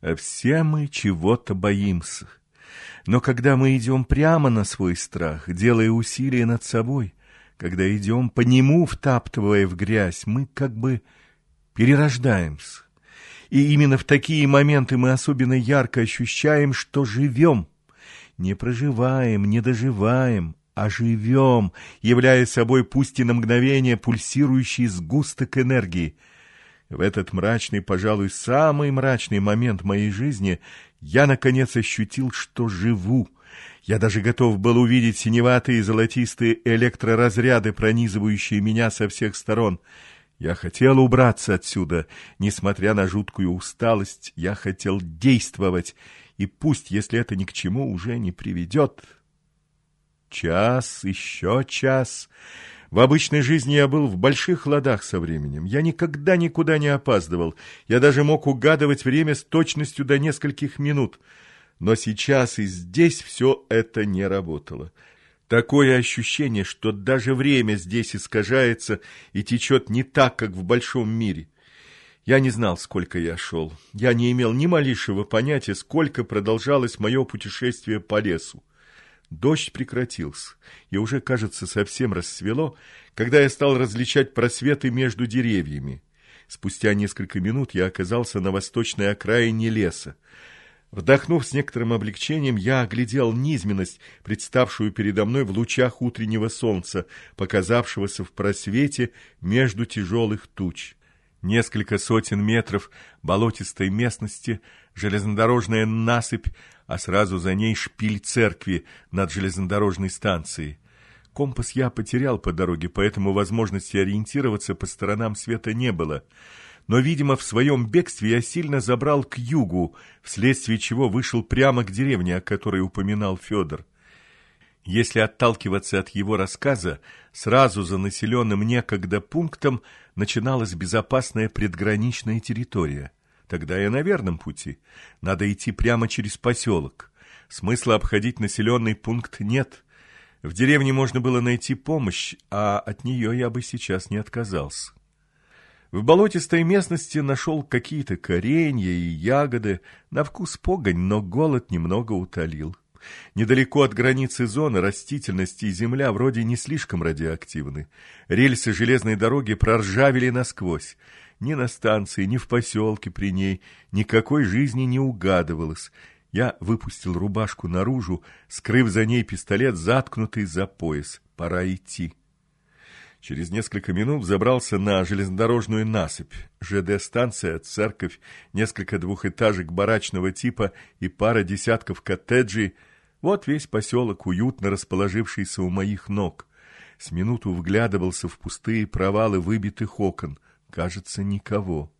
А все мы чего-то боимся. Но когда мы идем прямо на свой страх, делая усилия над собой, когда идем по нему, втаптывая в грязь, мы как бы перерождаемся. И именно в такие моменты мы особенно ярко ощущаем, что живем. Не проживаем, не доживаем, а живем, являя собой пусть и на мгновение пульсирующий сгусток энергии. В этот мрачный, пожалуй, самый мрачный момент моей жизни я, наконец, ощутил, что живу. Я даже готов был увидеть синеватые золотистые электроразряды, пронизывающие меня со всех сторон. Я хотел убраться отсюда, несмотря на жуткую усталость, я хотел действовать, и пусть, если это ни к чему уже не приведет, Час, еще час. В обычной жизни я был в больших ладах со временем. Я никогда никуда не опаздывал. Я даже мог угадывать время с точностью до нескольких минут. Но сейчас и здесь все это не работало. Такое ощущение, что даже время здесь искажается и течет не так, как в большом мире. Я не знал, сколько я шел. Я не имел ни малейшего понятия, сколько продолжалось мое путешествие по лесу. Дождь прекратился, и уже, кажется, совсем рассвело, когда я стал различать просветы между деревьями. Спустя несколько минут я оказался на восточной окраине леса. Вдохнув с некоторым облегчением, я оглядел низменность, представшую передо мной в лучах утреннего солнца, показавшегося в просвете между тяжелых туч. Несколько сотен метров болотистой местности, железнодорожная насыпь, а сразу за ней шпиль церкви над железнодорожной станцией. Компас я потерял по дороге, поэтому возможности ориентироваться по сторонам света не было. Но, видимо, в своем бегстве я сильно забрал к югу, вследствие чего вышел прямо к деревне, о которой упоминал Федор. Если отталкиваться от его рассказа, сразу за населенным некогда пунктом начиналась безопасная предграничная территория. Тогда я на верном пути. Надо идти прямо через поселок. Смысла обходить населенный пункт нет. В деревне можно было найти помощь, а от нее я бы сейчас не отказался. В болотистой местности нашел какие-то коренья и ягоды, на вкус погонь, но голод немного утолил. Недалеко от границы зоны растительность и земля вроде не слишком радиоактивны. Рельсы железной дороги проржавели насквозь. Ни на станции, ни в поселке при ней никакой жизни не угадывалось. Я выпустил рубашку наружу, скрыв за ней пистолет, заткнутый за пояс. Пора идти. Через несколько минут забрался на железнодорожную насыпь. ЖД-станция, церковь, несколько двухэтажек барачного типа и пара десятков коттеджей. Вот весь поселок, уютно расположившийся у моих ног. С минуту вглядывался в пустые провалы выбитых окон. Кажется, никого.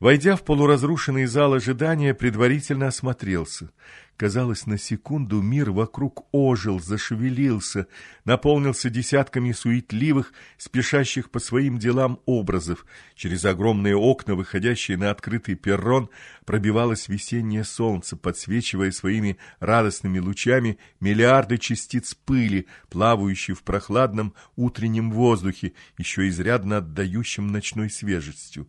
Войдя в полуразрушенный зал ожидания, предварительно осмотрелся. Казалось, на секунду мир вокруг ожил, зашевелился, наполнился десятками суетливых, спешащих по своим делам образов. Через огромные окна, выходящие на открытый перрон, пробивалось весеннее солнце, подсвечивая своими радостными лучами миллиарды частиц пыли, плавающие в прохладном утреннем воздухе, еще изрядно отдающем ночной свежестью.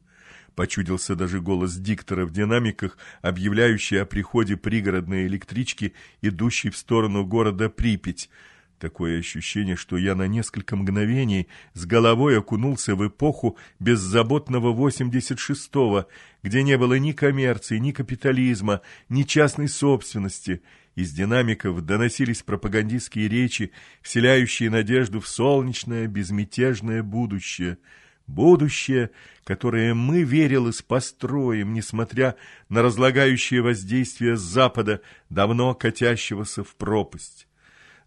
Почудился даже голос диктора в динамиках, объявляющий о приходе пригородной электрички, идущей в сторону города Припять. Такое ощущение, что я на несколько мгновений с головой окунулся в эпоху беззаботного 86-го, где не было ни коммерции, ни капитализма, ни частной собственности. Из динамиков доносились пропагандистские речи, вселяющие надежду в солнечное, безмятежное будущее – Будущее, которое мы, верилось, построим, несмотря на разлагающее воздействие Запада, давно катящегося в пропасть.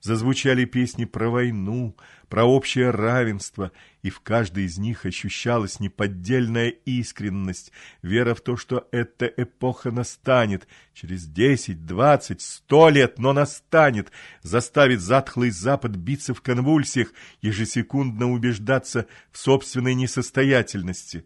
Зазвучали песни про войну, про общее равенство, и в каждой из них ощущалась неподдельная искренность, вера в то, что эта эпоха настанет через десять, двадцать, сто лет, но настанет, заставит затхлый Запад биться в конвульсиях, ежесекундно убеждаться в собственной несостоятельности.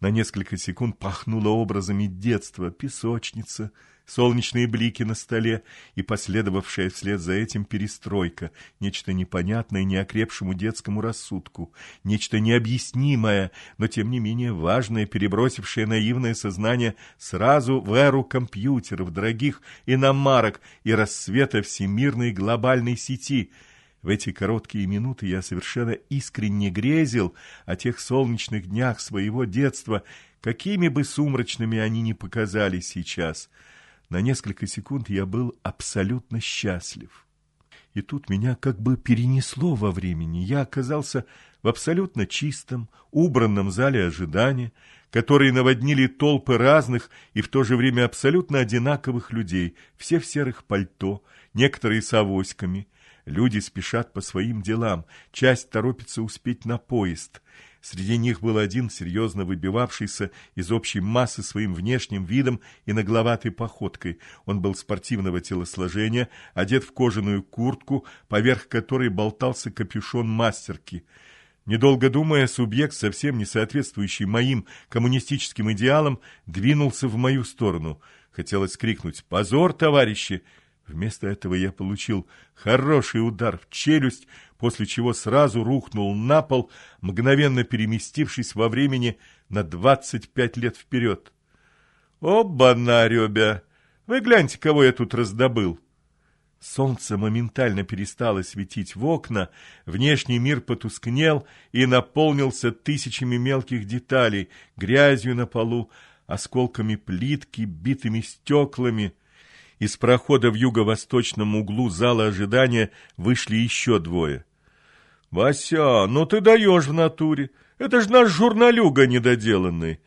На несколько секунд пахнуло образами детства, песочница, солнечные блики на столе и последовавшая вслед за этим перестройка, нечто непонятное неокрепшему детскому рассудку, нечто необъяснимое, но тем не менее важное, перебросившее наивное сознание сразу в эру компьютеров, дорогих иномарок и рассвета всемирной глобальной сети – в эти короткие минуты я совершенно искренне грезил о тех солнечных днях своего детства, какими бы сумрачными они ни показались сейчас. На несколько секунд я был абсолютно счастлив. И тут меня как бы перенесло во времени. Я оказался в абсолютно чистом, убранном зале ожидания, которые наводнили толпы разных и в то же время абсолютно одинаковых людей, все в серых пальто, некоторые с авоськами – Люди спешат по своим делам, часть торопится успеть на поезд. Среди них был один, серьезно выбивавшийся из общей массы своим внешним видом и нагловатой походкой. Он был спортивного телосложения, одет в кожаную куртку, поверх которой болтался капюшон мастерки. Недолго думая, субъект, совсем не соответствующий моим коммунистическим идеалам, двинулся в мою сторону. Хотелось крикнуть «Позор, товарищи!» Вместо этого я получил хороший удар в челюсть, после чего сразу рухнул на пол, мгновенно переместившись во времени на двадцать пять лет вперед. «Оба-на, ребя! Вы гляньте, кого я тут раздобыл!» Солнце моментально перестало светить в окна, внешний мир потускнел и наполнился тысячами мелких деталей, грязью на полу, осколками плитки, битыми стеклами — из прохода в юго-восточном углу зала ожидания вышли еще двое. «Вася, ну ты даешь в натуре! Это ж наш журналюга недоделанный!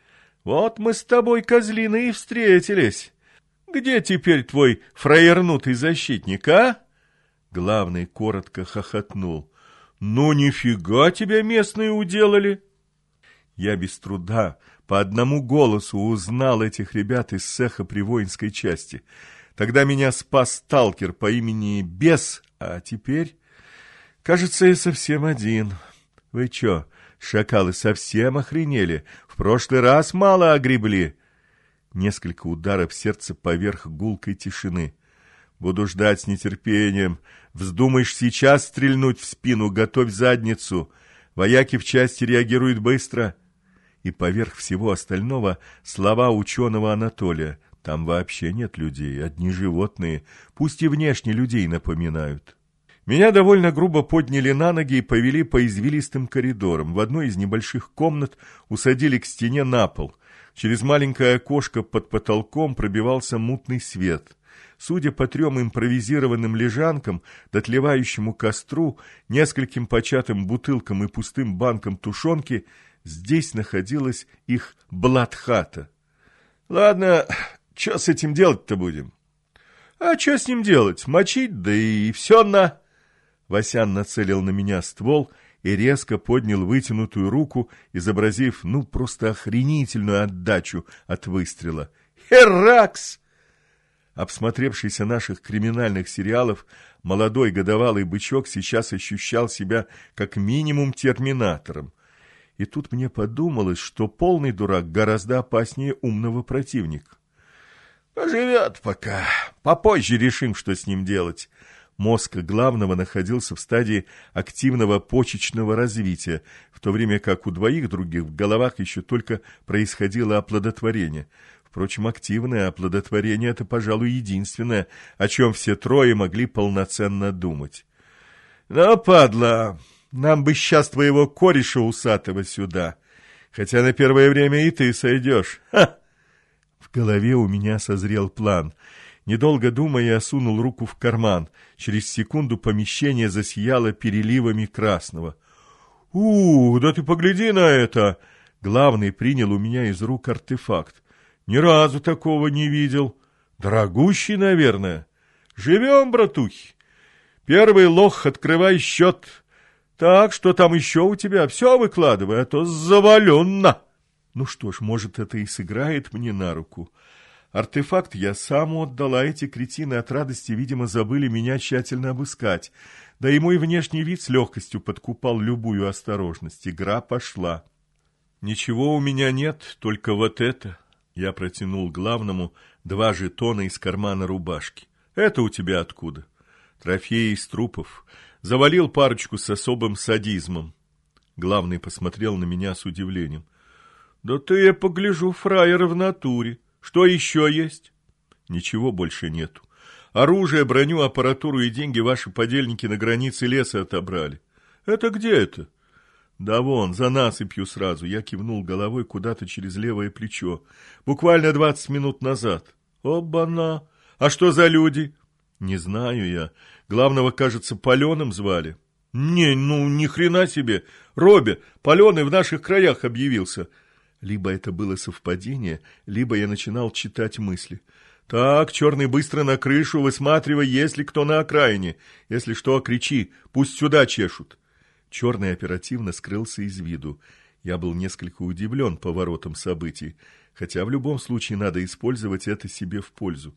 Вот мы с тобой, козлина, и встретились! Где теперь твой фраернутый защитник, а?» Главный коротко хохотнул. «Ну, нифига тебя местные уделали!» Я без труда по одному голосу узнал этих ребят из цеха при воинской части — Тогда меня спас сталкер по имени Бес, а теперь... Кажется, я совсем один. Вы чё, шакалы совсем охренели? В прошлый раз мало огребли. Несколько ударов сердца поверх гулкой тишины. Буду ждать с нетерпением. Вздумаешь сейчас стрельнуть в спину, готовь задницу. Вояки в части реагируют быстро. И поверх всего остального слова ученого Анатолия — там вообще нет людей, одни животные, пусть и внешне людей напоминают. Меня довольно грубо подняли на ноги и повели по извилистым коридорам. В одной из небольших комнат усадили к стене на пол. Через маленькое окошко под потолком пробивался мутный свет. Судя по трем импровизированным лежанкам, дотлевающему костру, нескольким початым бутылкам и пустым банкам тушенки, здесь находилась их блатхата. «Ладно, что с этим делать-то будем? А что с ним делать? Мочить, да и все на... Васян нацелил на меня ствол и резко поднял вытянутую руку, изобразив, ну, просто охренительную отдачу от выстрела. «Херакс!» Обсмотревшийся наших криминальных сериалов, молодой годовалый бычок сейчас ощущал себя как минимум терминатором. И тут мне подумалось, что полный дурак гораздо опаснее умного противника. Поживет пока. Попозже решим, что с ним делать. Мозг главного находился в стадии активного почечного развития, в то время как у двоих других в головах еще только происходило оплодотворение. Впрочем, активное оплодотворение – это, пожалуй, единственное, о чем все трое могли полноценно думать. «Ну, падла, нам бы сейчас твоего кореша усатого сюда, хотя на первое время и ты сойдешь. Ха!» В голове у меня созрел план. Недолго думая, я сунул руку в карман. Через секунду помещение засияло переливами красного. «У, да ты погляди на это!» Главный принял у меня из рук артефакт. «Ни разу такого не видел. Дорогущий, наверное. Живем, братухи. Первый лох, открывай счет. Так, что там еще у тебя? Все выкладывай, а то заваленно!» Ну что ж, может, это и сыграет мне на руку. Артефакт я сам отдала, эти кретины от радости, видимо, забыли меня тщательно обыскать. Да и мой внешний вид с легкостью подкупал любую осторожность. Игра пошла. Ничего у меня нет, только вот это. Я протянул главному два жетона из кармана рубашки. Это у тебя откуда? Трофеи из трупов. Завалил парочку с особым садизмом. Главный посмотрел на меня с удивлением. Да ты, я погляжу, фраер в натуре. Что еще есть? Ничего больше нету. Оружие, броню, аппаратуру и деньги ваши подельники на границе леса отобрали. Это где это? Да вон, за насыпью сразу. Я кивнул головой куда-то через левое плечо. Буквально двадцать минут назад. Оба-на! А что за люди? Не знаю я. Главного, кажется, Паленым звали. Не, ну, ни хрена себе. Робби, Паленый в наших краях объявился. Либо это было совпадение, либо я начинал читать мысли. «Так, черный, быстро на крышу, высматривай, ли кто на окраине. Если что, кричи, пусть сюда чешут». Черный оперативно скрылся из виду. Я был несколько удивлен поворотом событий, хотя в любом случае надо использовать это себе в пользу.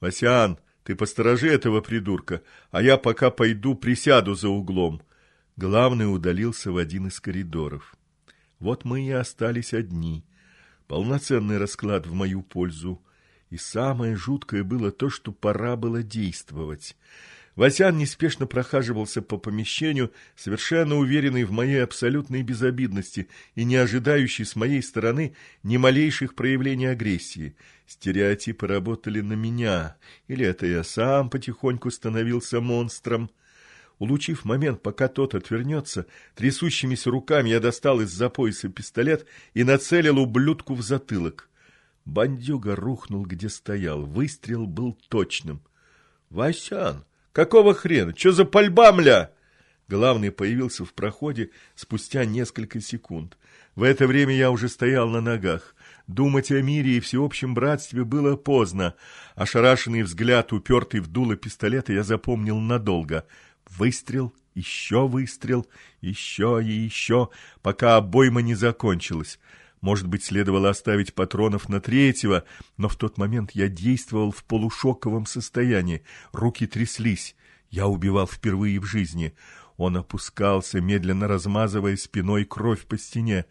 «Васян, ты посторожи этого придурка, а я пока пойду присяду за углом». Главный удалился в один из коридоров. Вот мы и остались одни. Полноценный расклад в мою пользу. И самое жуткое было то, что пора было действовать. Васян неспешно прохаживался по помещению, совершенно уверенный в моей абсолютной безобидности и не ожидающий с моей стороны ни малейших проявлений агрессии. Стереотипы работали на меня, или это я сам потихоньку становился монстром. Улучив момент, пока тот отвернется, трясущимися руками я достал из-за пояса пистолет и нацелил ублюдку в затылок. Бандюга рухнул, где стоял. Выстрел был точным. — Васян, какого хрена? Че за пальба, мля? Главный появился в проходе спустя несколько секунд. В это время я уже стоял на ногах. Думать о мире и всеобщем братстве было поздно. Ошарашенный взгляд, упертый в дуло пистолета, я запомнил надолго. Выстрел, еще выстрел, еще и еще, пока обойма не закончилась. Может быть, следовало оставить патронов на третьего, но в тот момент я действовал в полушоковом состоянии. Руки тряслись. Я убивал впервые в жизни. Он опускался, медленно размазывая спиной кровь по стене.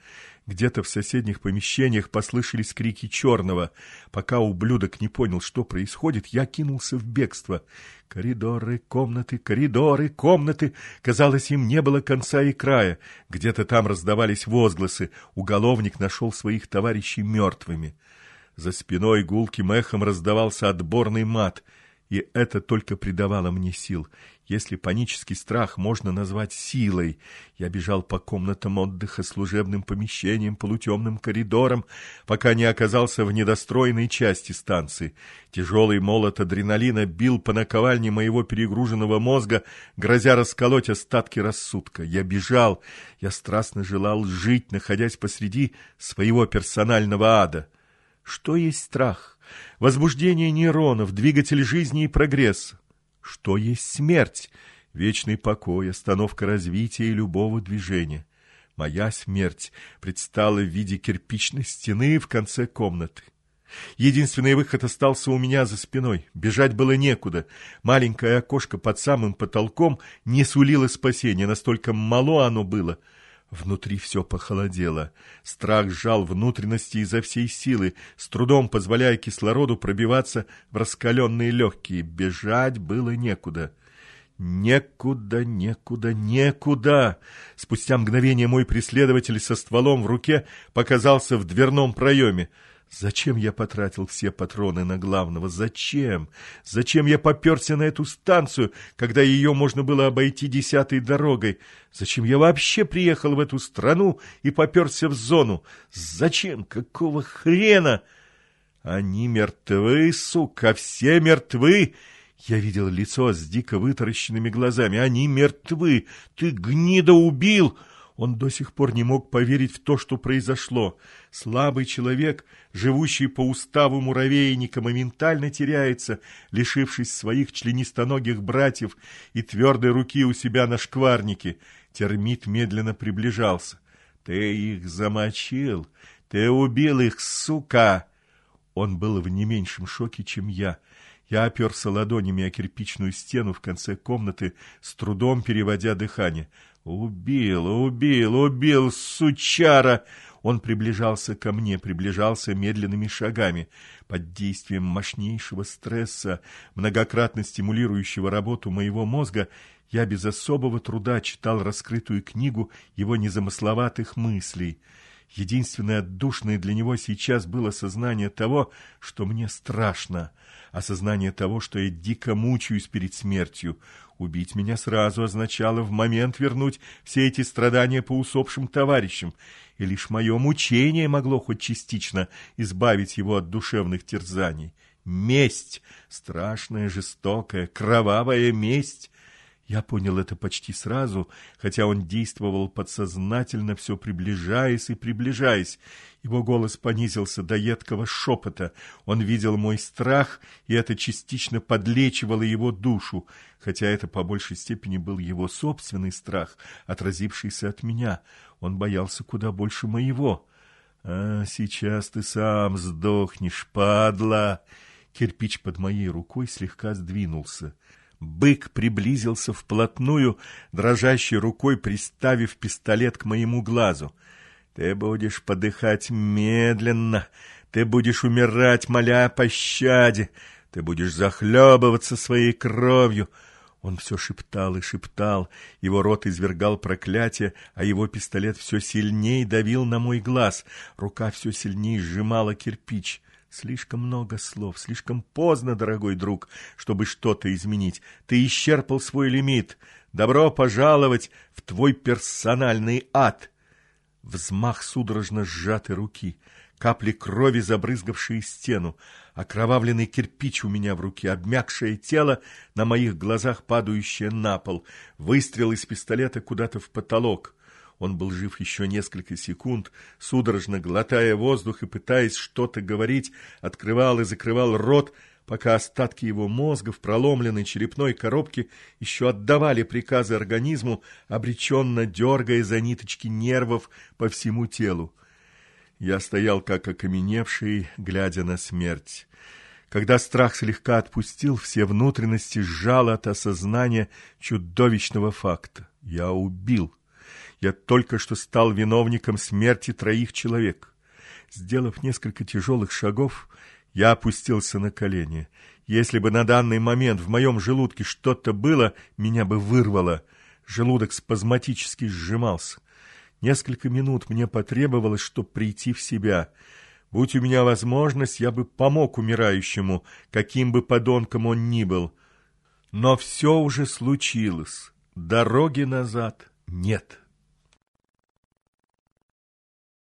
Где-то в соседних помещениях послышались крики черного. Пока ублюдок не понял, что происходит, я кинулся в бегство. Коридоры, комнаты, коридоры, комнаты. Казалось, им не было конца и края. Где-то там раздавались возгласы. Уголовник нашел своих товарищей мертвыми. За спиной гулким эхом раздавался отборный мат — и это только придавало мне сил. Если панический страх можно назвать силой, я бежал по комнатам отдыха, служебным помещениям, полутемным коридорам, пока не оказался в недостроенной части станции. Тяжелый молот адреналина бил по наковальне моего перегруженного мозга, грозя расколоть остатки рассудка. Я бежал, я страстно желал жить, находясь посреди своего персонального ада. Что есть страх? Возбуждение нейронов, двигатель жизни и прогресса. Что есть смерть? Вечный покой, остановка развития и любого движения. Моя смерть предстала в виде кирпичной стены в конце комнаты. Единственный выход остался у меня за спиной. Бежать было некуда. Маленькое окошко под самым потолком не сулило спасения, настолько мало оно было — Внутри все похолодело. Страх сжал внутренности изо всей силы, с трудом позволяя кислороду пробиваться в раскаленные легкие. Бежать было некуда. Некуда, некуда, некуда. Спустя мгновение мой преследователь со стволом в руке показался в дверном проеме. Зачем я потратил все патроны на главного? Зачем? Зачем я поперся на эту станцию, когда ее можно было обойти десятой дорогой? Зачем я вообще приехал в эту страну и поперся в зону? Зачем? Какого хрена? Они мертвы, сука, все мертвы! Я видел лицо с дико вытаращенными глазами. Они мертвы! Ты гнида убил! Он до сих пор не мог поверить в то, что произошло. Слабый человек, живущий по уставу муравейника, моментально теряется, лишившись своих членистоногих братьев и твердой руки у себя на шкварнике. Термит медленно приближался. «Ты их замочил! Ты убил их, сука!» Он был в не меньшем шоке, чем я. Я оперся ладонями о кирпичную стену в конце комнаты, с трудом переводя дыхание. Убил, убил, убил, сучара! Он приближался ко мне, приближался медленными шагами. Под действием мощнейшего стресса, многократно стимулирующего работу моего мозга, я без особого труда читал раскрытую книгу его незамысловатых мыслей. Единственное отдушное для него сейчас было сознание того, что мне страшно, осознание того, что я дико мучаюсь перед смертью, Убить меня сразу означало в момент вернуть все эти страдания по усопшим товарищам, и лишь мое мучение могло хоть частично избавить его от душевных терзаний. Месть! Страшная, жестокая, кровавая месть! Я понял это почти сразу, хотя он действовал подсознательно, все приближаясь и приближаясь. Его голос понизился до едкого шепота. Он видел мой страх, и это частично подлечивало его душу, хотя это по большей степени был его собственный страх, отразившийся от меня. Он боялся куда больше моего. «А сейчас ты сам сдохнешь, падла!» Кирпич под моей рукой слегка сдвинулся. Бык приблизился вплотную, дрожащей рукой приставив пистолет к моему глазу. «Ты будешь подыхать медленно, ты будешь умирать, моля о пощаде, ты будешь захлебываться своей кровью». Он все шептал и шептал, его рот извергал проклятие, а его пистолет все сильнее давил на мой глаз, рука все сильнее сжимала кирпич. Слишком много слов, слишком поздно, дорогой друг, чтобы что-то изменить. Ты исчерпал свой лимит. Добро пожаловать в твой персональный ад. Взмах судорожно сжатой руки, капли крови, забрызгавшие стену, окровавленный кирпич у меня в руке, обмякшее тело, на моих глазах падающее на пол, выстрел из пистолета куда-то в потолок. Он был жив еще несколько секунд, судорожно глотая воздух и пытаясь что-то говорить, открывал и закрывал рот, пока остатки его мозга в проломленной черепной коробке еще отдавали приказы организму, обреченно дергая за ниточки нервов по всему телу. Я стоял как окаменевший, глядя на смерть. Когда страх слегка отпустил, все внутренности сжало от осознания чудовищного факта. Я убил. Я только что стал виновником смерти троих человек. Сделав несколько тяжелых шагов, я опустился на колени. Если бы на данный момент в моем желудке что-то было, меня бы вырвало. Желудок спазматически сжимался. Несколько минут мне потребовалось, чтобы прийти в себя. Будь у меня возможность, я бы помог умирающему, каким бы подонком он ни был. Но все уже случилось. Дороги назад нет.